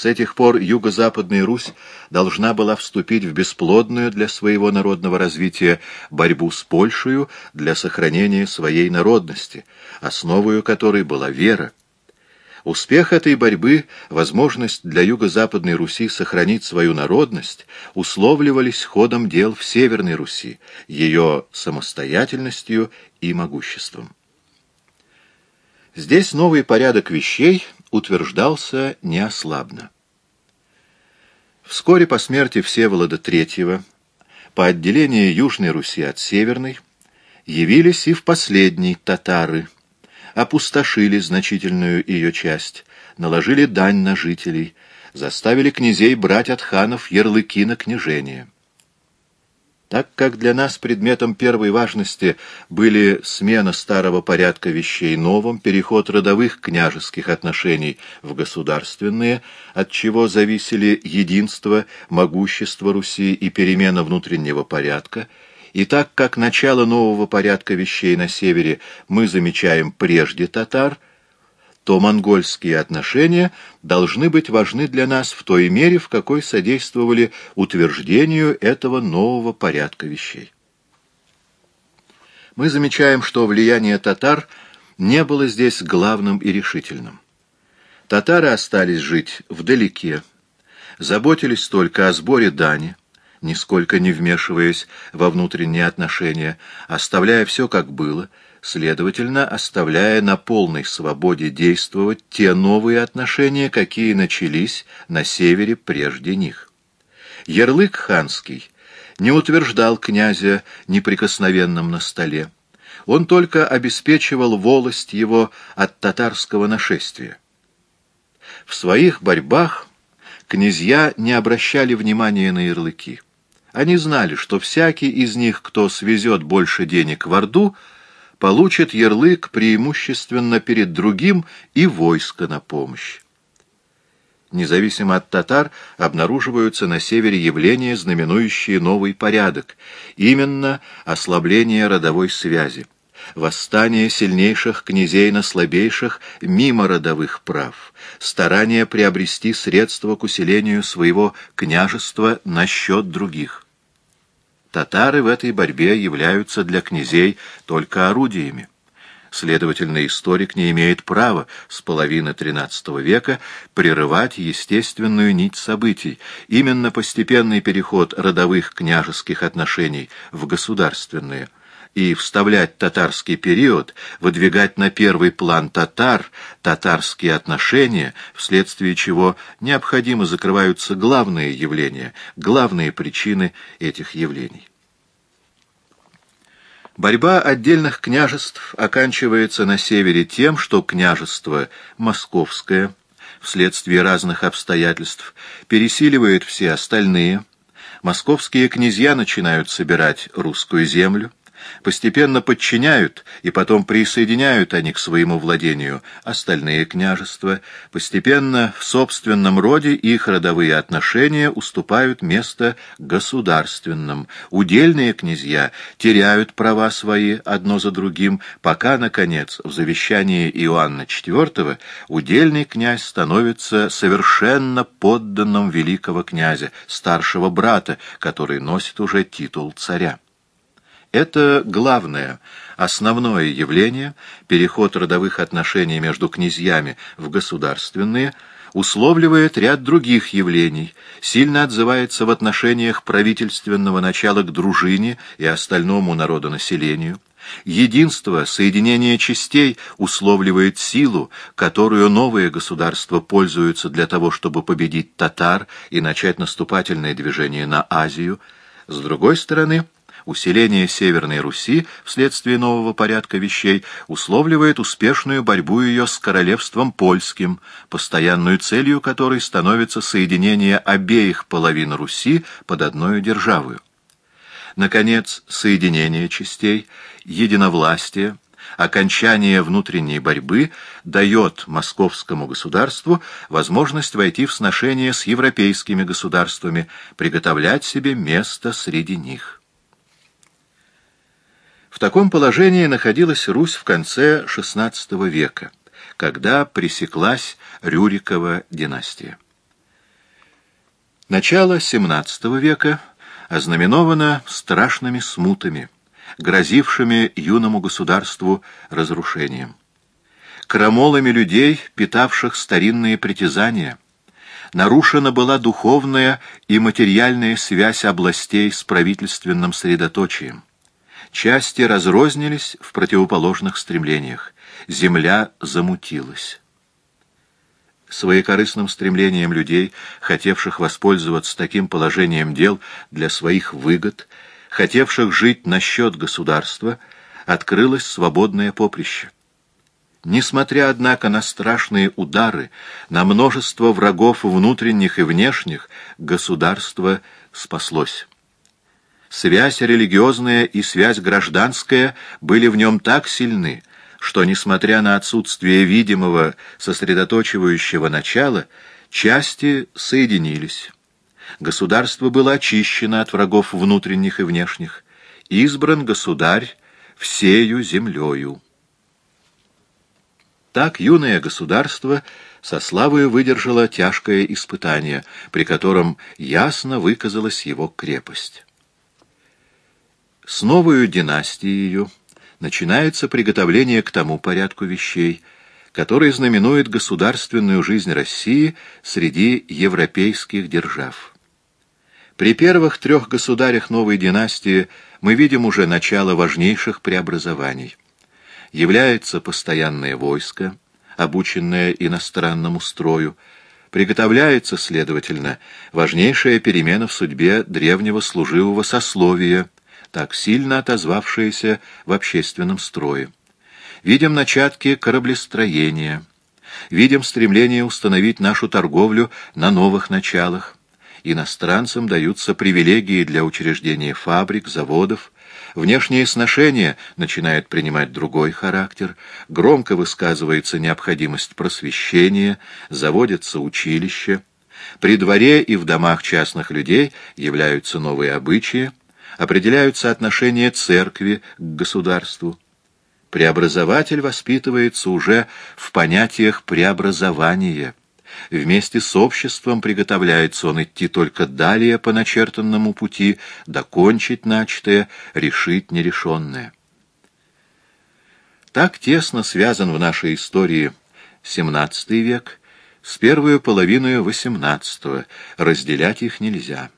С этих пор юго-западная Русь должна была вступить в бесплодную для своего народного развития борьбу с Польшей для сохранения своей народности, основою которой была вера. Успех этой борьбы, возможность для юго-западной Руси сохранить свою народность, условливались ходом дел в Северной Руси, ее самостоятельностью и могуществом. Здесь новый порядок вещей утверждался неослабно. Вскоре по смерти Всеволода III, по отделению Южной Руси от Северной, явились и в последней татары – опустошили значительную ее часть, наложили дань на жителей, заставили князей брать от ханов ярлыки на княжение. Так как для нас предметом первой важности были смена старого порядка вещей новым, переход родовых княжеских отношений в государственные, от чего зависели единство, могущество Руси и перемена внутреннего порядка, и так как начало нового порядка вещей на севере мы замечаем прежде татар, то монгольские отношения должны быть важны для нас в той мере, в какой содействовали утверждению этого нового порядка вещей. Мы замечаем, что влияние татар не было здесь главным и решительным. Татары остались жить вдалеке, заботились только о сборе дани, нисколько не вмешиваясь во внутренние отношения, оставляя все как было, следовательно, оставляя на полной свободе действовать те новые отношения, какие начались на севере прежде них. Ярлык ханский не утверждал князя неприкосновенным на столе. Он только обеспечивал волость его от татарского нашествия. В своих борьбах князья не обращали внимания на ярлыки. Они знали, что всякий из них, кто свезет больше денег в Орду, получит ярлык преимущественно перед другим и войско на помощь. Независимо от татар, обнаруживаются на севере явления, знаменующие новый порядок, именно ослабление родовой связи, восстание сильнейших князей на слабейших мимо родовых прав, старание приобрести средства к усилению своего княжества на счет других. Татары в этой борьбе являются для князей только орудиями. Следовательно, историк не имеет права с половины XIII века прерывать естественную нить событий, именно постепенный переход родовых княжеских отношений в государственные – и вставлять татарский период, выдвигать на первый план татар, татарские отношения, вследствие чего необходимо закрываются главные явления, главные причины этих явлений. Борьба отдельных княжеств оканчивается на севере тем, что княжество Московское, вследствие разных обстоятельств, пересиливает все остальные, московские князья начинают собирать русскую землю, Постепенно подчиняют и потом присоединяют они к своему владению остальные княжества. Постепенно в собственном роде их родовые отношения уступают место государственным. Удельные князья теряют права свои одно за другим, пока, наконец, в завещании Иоанна IV удельный князь становится совершенно подданным великого князя, старшего брата, который носит уже титул царя. Это главное, основное явление, переход родовых отношений между князьями в государственные, условливает ряд других явлений, сильно отзывается в отношениях правительственного начала к дружине и остальному народонаселению. Единство, соединение частей условливает силу, которую новые государства пользуются для того, чтобы победить татар и начать наступательное движение на Азию. С другой стороны, Усиление Северной Руси вследствие нового порядка вещей условливает успешную борьбу ее с королевством польским, постоянную целью которой становится соединение обеих половин Руси под одной державою. Наконец, соединение частей, единовластие, окончание внутренней борьбы дает московскому государству возможность войти в сношение с европейскими государствами, приготовлять себе место среди них. В таком положении находилась Русь в конце XVI века, когда пресеклась Рюрикова династия. Начало XVII века ознаменовано страшными смутами, грозившими юному государству разрушением. Крамолами людей, питавших старинные притязания, нарушена была духовная и материальная связь областей с правительственным средоточием. Части разрознились в противоположных стремлениях. Земля замутилась. Своекорыстным стремлением людей, хотевших воспользоваться таким положением дел для своих выгод, хотевших жить на счет государства, открылось свободное поприще. Несмотря, однако, на страшные удары, на множество врагов внутренних и внешних, государство спаслось. Связь религиозная и связь гражданская были в нем так сильны, что, несмотря на отсутствие видимого сосредоточивающего начала, части соединились. Государство было очищено от врагов внутренних и внешних. Избран государь всею землею. Так юное государство со славою выдержало тяжкое испытание, при котором ясно выказалась его крепость. С новою династией начинается приготовление к тому порядку вещей, который знаменует государственную жизнь России среди европейских держав. При первых трех государях новой династии мы видим уже начало важнейших преобразований является постоянное войско, обученное иностранному строю, приготовляется, следовательно, важнейшая перемена в судьбе древнего служивого сословия, так сильно отозвавшееся в общественном строе. Видим начатки кораблестроения, видим стремление установить нашу торговлю на новых началах. Иностранцам даются привилегии для учреждения фабрик, заводов, Внешние сношения начинают принимать другой характер, громко высказывается необходимость просвещения, заводятся училища. При дворе и в домах частных людей являются новые обычаи, определяются отношения церкви к государству. Преобразователь воспитывается уже в понятиях преобразования – Вместе с обществом приготовляется он идти только далее по начертанному пути, докончить начатое, решить нерешенное. Так тесно связан в нашей истории XVII век с первой половиной XVIII, разделять их нельзя.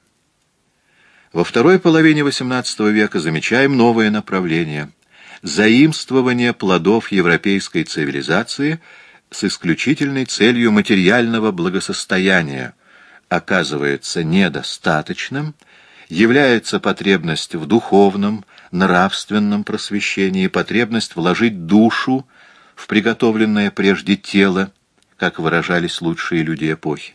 Во второй половине XVIII века замечаем новое направление – заимствование плодов европейской цивилизации – с исключительной целью материального благосостояния оказывается недостаточным, является потребность в духовном, нравственном просвещении, потребность вложить душу в приготовленное прежде тело, как выражались лучшие люди эпохи.